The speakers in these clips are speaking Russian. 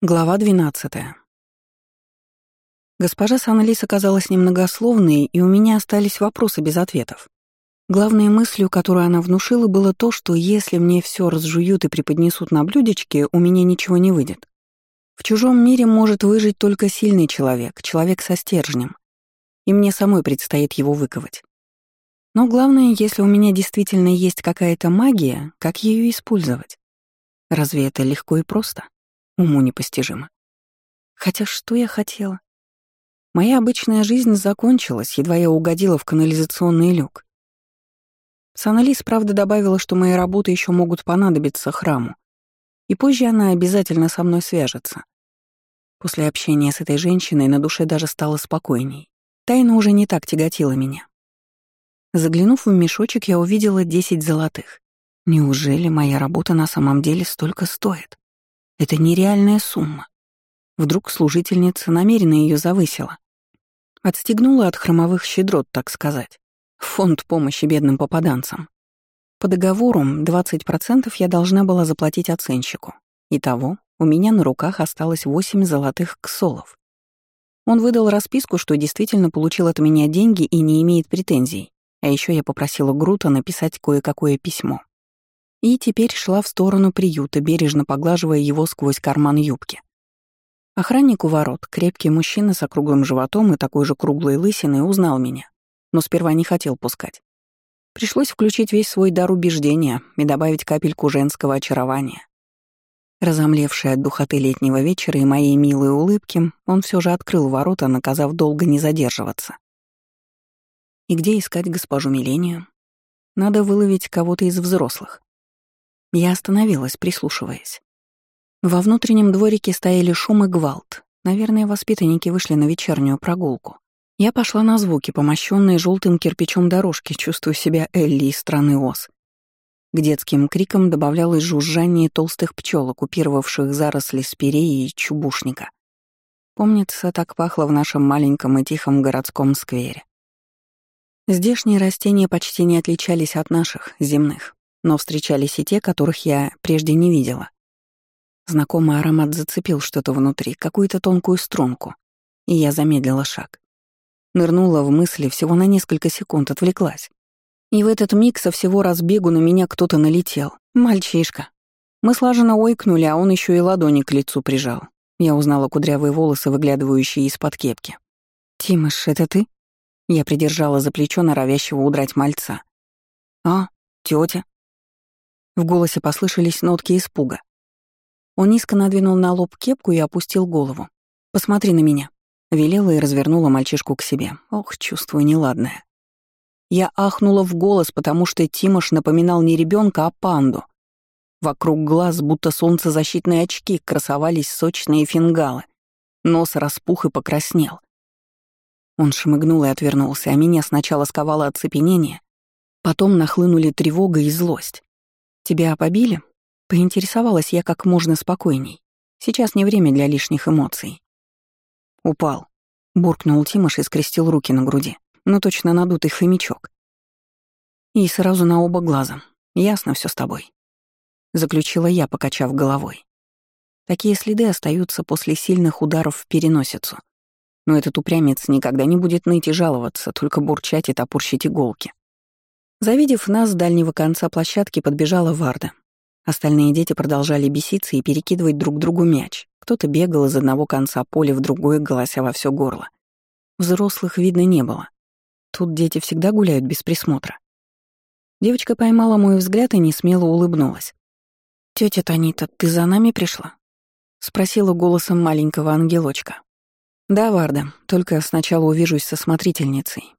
Глава 12. Госпожа Саналис оказалась немногословной, и у меня остались вопросы без ответов. Главной мыслью, которую она внушила, было то, что если мне все разжуют и преподнесут на блюдечке, у меня ничего не выйдет. В чужом мире может выжить только сильный человек, человек со стержнем, и мне самой предстоит его выковать. Но главное, если у меня действительно есть какая-то магия, как ее использовать? Разве это легко и просто? Уму непостижимо. Хотя что я хотела? Моя обычная жизнь закончилась, едва я угодила в канализационный люк. Саналис, правда, добавила, что мои работы еще могут понадобиться храму, и позже она обязательно со мной свяжется. После общения с этой женщиной на душе даже стало спокойней. Тайна уже не так тяготила меня. Заглянув в мешочек, я увидела 10 золотых. Неужели моя работа на самом деле столько стоит? Это нереальная сумма. Вдруг служительница намеренно ее завысила. Отстегнула от хромовых щедрот, так сказать. Фонд помощи бедным попаданцам. По договору 20% я должна была заплатить оценщику. Итого, у меня на руках осталось 8 золотых ксолов. Он выдал расписку, что действительно получил от меня деньги и не имеет претензий. А еще я попросила Грута написать кое-какое письмо и теперь шла в сторону приюта, бережно поглаживая его сквозь карман юбки. Охранник у ворот, крепкий мужчина с округлым животом и такой же круглой лысиной, узнал меня, но сперва не хотел пускать. Пришлось включить весь свой дар убеждения и добавить капельку женского очарования. Разомлевший от духоты летнего вечера и моей милой улыбки, он все же открыл ворота, наказав долго не задерживаться. И где искать госпожу Милению? Надо выловить кого-то из взрослых. Я остановилась, прислушиваясь. Во внутреннем дворике стояли шум и гвалт. Наверное, воспитанники вышли на вечернюю прогулку. Я пошла на звуки, помощенные желтым кирпичом дорожки, чувствуя себя Элли из страны Оз. К детским крикам добавлялось жужжание толстых пчел, оккупировавших заросли спиреи и чубушника. Помнится, так пахло в нашем маленьком и тихом городском сквере. Здешние растения почти не отличались от наших, земных но встречались и те, которых я прежде не видела. Знакомый аромат зацепил что-то внутри, какую-то тонкую струнку, и я замедлила шаг. Нырнула в мысли, всего на несколько секунд отвлеклась. И в этот миг со всего разбегу на меня кто-то налетел. Мальчишка. Мы слаженно ойкнули, а он еще и ладони к лицу прижал. Я узнала кудрявые волосы, выглядывающие из-под кепки. «Тимыш, это ты?» Я придержала за плечо норовящего удрать мальца. «А, тетя, в голосе послышались нотки испуга. Он низко надвинул на лоб кепку и опустил голову. «Посмотри на меня», — велела и развернула мальчишку к себе. Ох, чувствую неладное. Я ахнула в голос, потому что Тимош напоминал не ребенка, а панду. Вокруг глаз, будто солнцезащитные очки, красовались сочные фингалы. Нос распух и покраснел. Он шмыгнул и отвернулся, а меня сначала сковало оцепенение, потом нахлынули тревога и злость. «Тебя побили?» Поинтересовалась я как можно спокойней. Сейчас не время для лишних эмоций. «Упал», — буркнул Тимош и скрестил руки на груди. Ну точно надутый хомячок. И сразу на оба глаза. Ясно все с тобой. Заключила я, покачав головой. Такие следы остаются после сильных ударов в переносицу. Но этот упрямец никогда не будет ныть и жаловаться, только бурчать и топорщить иголки. Завидев нас с дальнего конца площадки, подбежала Варда. Остальные дети продолжали беситься и перекидывать друг другу мяч. Кто-то бегал из одного конца поля в другое, голося во все горло. Взрослых видно не было. Тут дети всегда гуляют без присмотра. Девочка поймала мой взгляд и несмело улыбнулась. «Тётя Танита, ты за нами пришла?» — спросила голосом маленького ангелочка. «Да, Варда, только сначала увижусь со смотрительницей.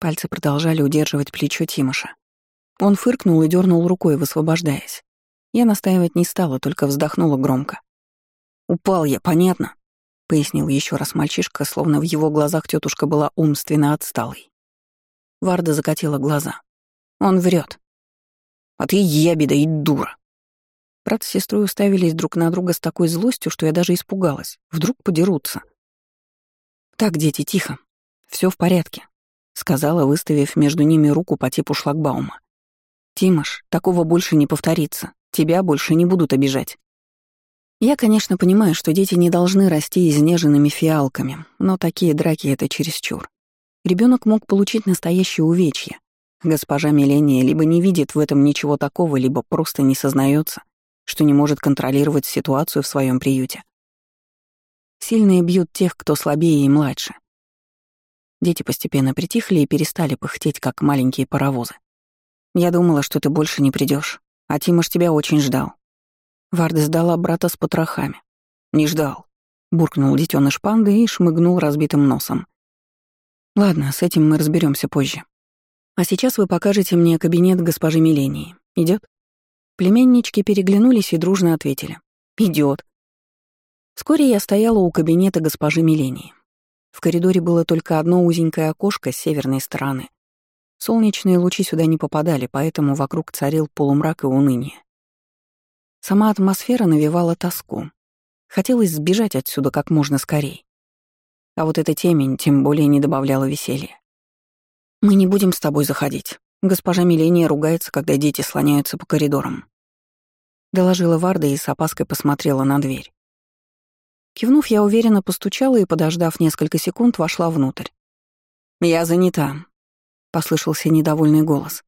Пальцы продолжали удерживать плечо Тимоша. Он фыркнул и дернул рукой, высвобождаясь. Я настаивать не стала, только вздохнула громко. «Упал я, понятно?» — пояснил еще раз мальчишка, словно в его глазах тетушка была умственно отсталой. Варда закатила глаза. «Он врет. «А ты ябеда и дура!» Брат с сестрой уставились друг на друга с такой злостью, что я даже испугалась. Вдруг подерутся. «Так, дети, тихо. Все в порядке сказала, выставив между ними руку по типу шлагбаума. «Тимош, такого больше не повторится. Тебя больше не будут обижать». Я, конечно, понимаю, что дети не должны расти изнеженными фиалками, но такие драки — это чересчур. Ребенок мог получить настоящее увечье. Госпожа Миления либо не видит в этом ничего такого, либо просто не сознается, что не может контролировать ситуацию в своем приюте. Сильные бьют тех, кто слабее и младше. Дети постепенно притихли и перестали пыхтеть, как маленькие паровозы. Я думала, что ты больше не придешь, а Тимош тебя очень ждал. Варда сдала брата с потрохами. Не ждал. Буркнул детеныш панды и шмыгнул разбитым носом. Ладно, с этим мы разберемся позже. А сейчас вы покажете мне кабинет госпожи Милении. Идет? Племеннички переглянулись и дружно ответили. Идет. Вскоре я стояла у кабинета госпожи Милении. В коридоре было только одно узенькое окошко с северной стороны. Солнечные лучи сюда не попадали, поэтому вокруг царил полумрак и уныние. Сама атмосфера навевала тоску. Хотелось сбежать отсюда как можно скорее. А вот эта темень тем более не добавляла веселья. «Мы не будем с тобой заходить. Госпожа Миления ругается, когда дети слоняются по коридорам». Доложила Варда и с опаской посмотрела на дверь. Кивнув, я уверенно постучала и, подождав несколько секунд, вошла внутрь. «Я занята», — послышался недовольный голос.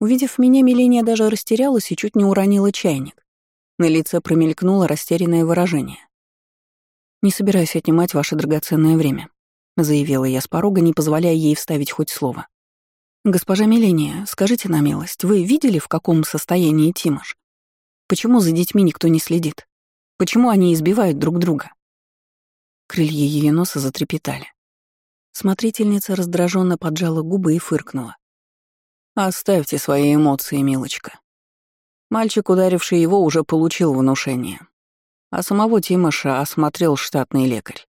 Увидев меня, Миления даже растерялась и чуть не уронила чайник. На лице промелькнуло растерянное выражение. «Не собираюсь отнимать ваше драгоценное время», — заявила я с порога, не позволяя ей вставить хоть слово. «Госпожа Миления, скажите на милость, вы видели, в каком состоянии Тимош? Почему за детьми никто не следит? Почему они избивают друг друга?» Крылья ее носа затрепетали. Смотрительница раздраженно поджала губы и фыркнула. «Оставьте свои эмоции, милочка. Мальчик, ударивший его, уже получил внушение а самого Тимоша осмотрел штатный лекарь.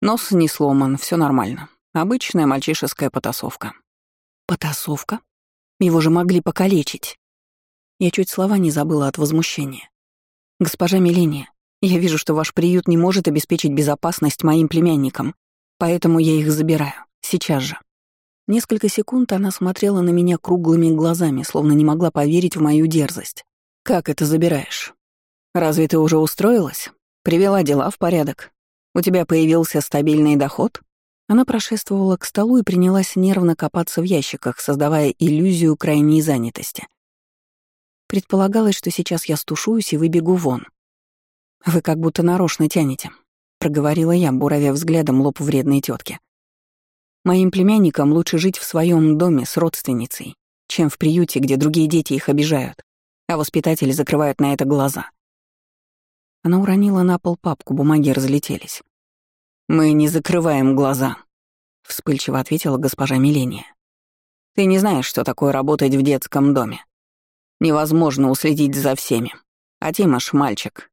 Нос не сломан, все нормально. Обычная мальчишеская потасовка. Потасовка? Его же могли покалечить. Я чуть слова не забыла от возмущения. Госпожа Миления, я вижу, что ваш приют не может обеспечить безопасность моим племянникам, поэтому я их забираю. Сейчас же. Несколько секунд она смотрела на меня круглыми глазами, словно не могла поверить в мою дерзость. «Как это забираешь? Разве ты уже устроилась? Привела дела в порядок? У тебя появился стабильный доход?» Она прошествовала к столу и принялась нервно копаться в ящиках, создавая иллюзию крайней занятости. Предполагалось, что сейчас я стушуюсь и выбегу вон. «Вы как будто нарочно тянете», — проговорила я, буравя взглядом лоб вредной тетки. «Моим племянникам лучше жить в своем доме с родственницей, чем в приюте, где другие дети их обижают, а воспитатели закрывают на это глаза. Она уронила на пол папку, бумаги разлетелись. «Мы не закрываем глаза», — вспыльчиво ответила госпожа Миления. «Ты не знаешь, что такое работать в детском доме. Невозможно уследить за всеми. А Тимош — мальчик.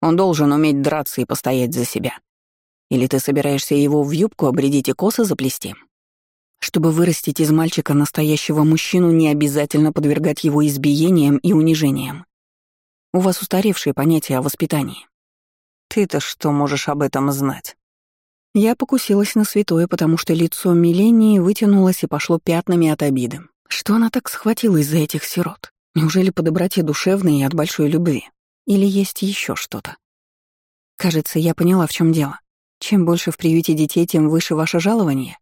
Он должен уметь драться и постоять за себя. Или ты собираешься его в юбку обредить и косы заплести? Чтобы вырастить из мальчика настоящего мужчину, не обязательно подвергать его избиениям и унижениям. У вас устаревшие понятия о воспитании. Ты-то что можешь об этом знать? Я покусилась на святое, потому что лицо Милении вытянулось и пошло пятнами от обиды. Что она так схватилась за этих сирот? Неужели по доброте душевной и от большой любви? Или есть еще что-то? Кажется, я поняла, в чем дело. Чем больше в приюте детей, тем выше ваше жалование.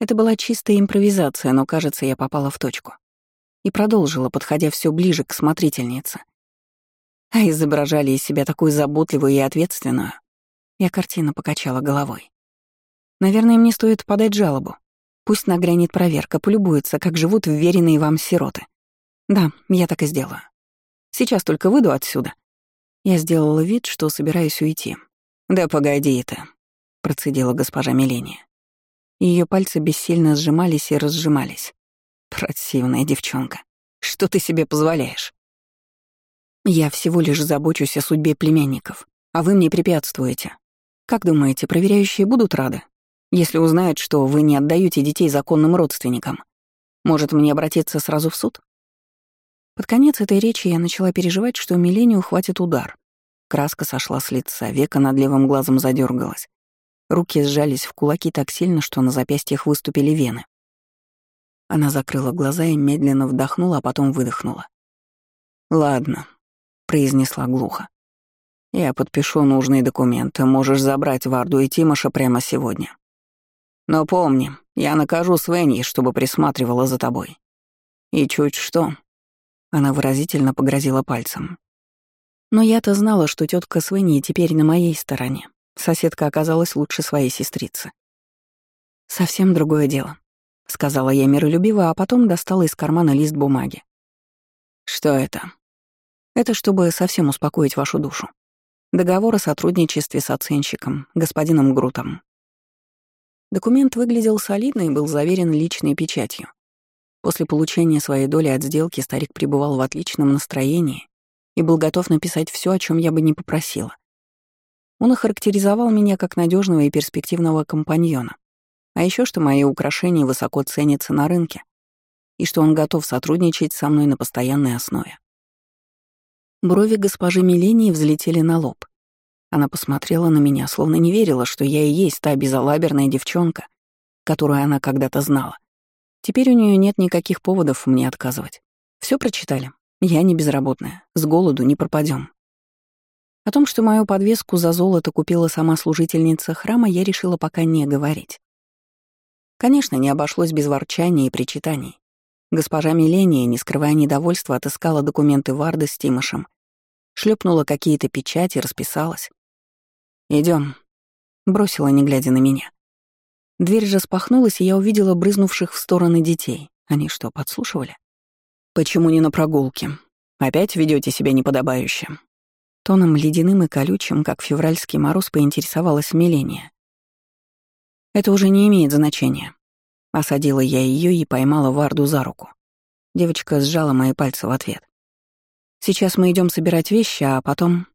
Это была чистая импровизация, но, кажется, я попала в точку. И продолжила, подходя все ближе к смотрительнице — а изображали из себя такую заботливую и ответственную. Я картина покачала головой. Наверное, мне стоит подать жалобу. Пусть нагрянет проверка, полюбуется, как живут вверенные вам сироты. Да, я так и сделаю. Сейчас только выйду отсюда. Я сделала вид, что собираюсь уйти. «Да погоди это», — процедила госпожа Миления. Ее пальцы бессильно сжимались и разжимались. «Противная девчонка. Что ты себе позволяешь?» Я всего лишь забочусь о судьбе племянников, а вы мне препятствуете. Как думаете, проверяющие будут рады, если узнают, что вы не отдаете детей законным родственникам? Может, мне обратиться сразу в суд? Под конец этой речи я начала переживать, что Милене ухватит удар. Краска сошла с лица, века над левым глазом задергалась. Руки сжались в кулаки так сильно, что на запястьях выступили вены. Она закрыла глаза и медленно вдохнула, а потом выдохнула. «Ладно, — произнесла глухо. Я подпишу нужные документы, можешь забрать Варду и Тимоша прямо сегодня. Но помни, я накажу Свеньи, чтобы присматривала за тобой. И чуть что...» Она выразительно погрозила пальцем. Но я-то знала, что тетка Свеньи теперь на моей стороне. Соседка оказалась лучше своей сестрицы. «Совсем другое дело», — сказала я миролюбиво, а потом достала из кармана лист бумаги. «Что это?» «Это чтобы совсем успокоить вашу душу. Договор о сотрудничестве с оценщиком, господином Грутом. Документ выглядел солидно и был заверен личной печатью. После получения своей доли от сделки старик пребывал в отличном настроении и был готов написать все, о чем я бы не попросила. Он охарактеризовал меня как надежного и перспективного компаньона, а еще что мои украшения высоко ценятся на рынке и что он готов сотрудничать со мной на постоянной основе. Брови госпожи Милении взлетели на лоб. Она посмотрела на меня, словно не верила, что я и есть та безалаберная девчонка, которую она когда-то знала. Теперь у нее нет никаких поводов мне отказывать. Все прочитали. Я не безработная, с голоду не пропадем. О том, что мою подвеску за золото купила сама служительница храма, я решила пока не говорить. Конечно, не обошлось без ворчания и причитаний. Госпожа Миления, не скрывая недовольства, отыскала документы Варды с Тимошем, шлепнула какие-то печати, расписалась. Идем, бросила, не глядя на меня. Дверь же спахнулась, и я увидела брызнувших в стороны детей. Они что, подслушивали? «Почему не на прогулке? Опять ведете себя неподобающе?» Тоном ледяным и колючим, как февральский мороз, поинтересовалась Миления. «Это уже не имеет значения». Осадила я ее и поймала Варду за руку. Девочка сжала мои пальцы в ответ. «Сейчас мы идем собирать вещи, а потом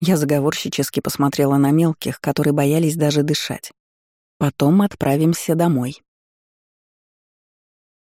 я заговорщически посмотрела на мелких, которые боялись даже дышать. Потом отправимся домой.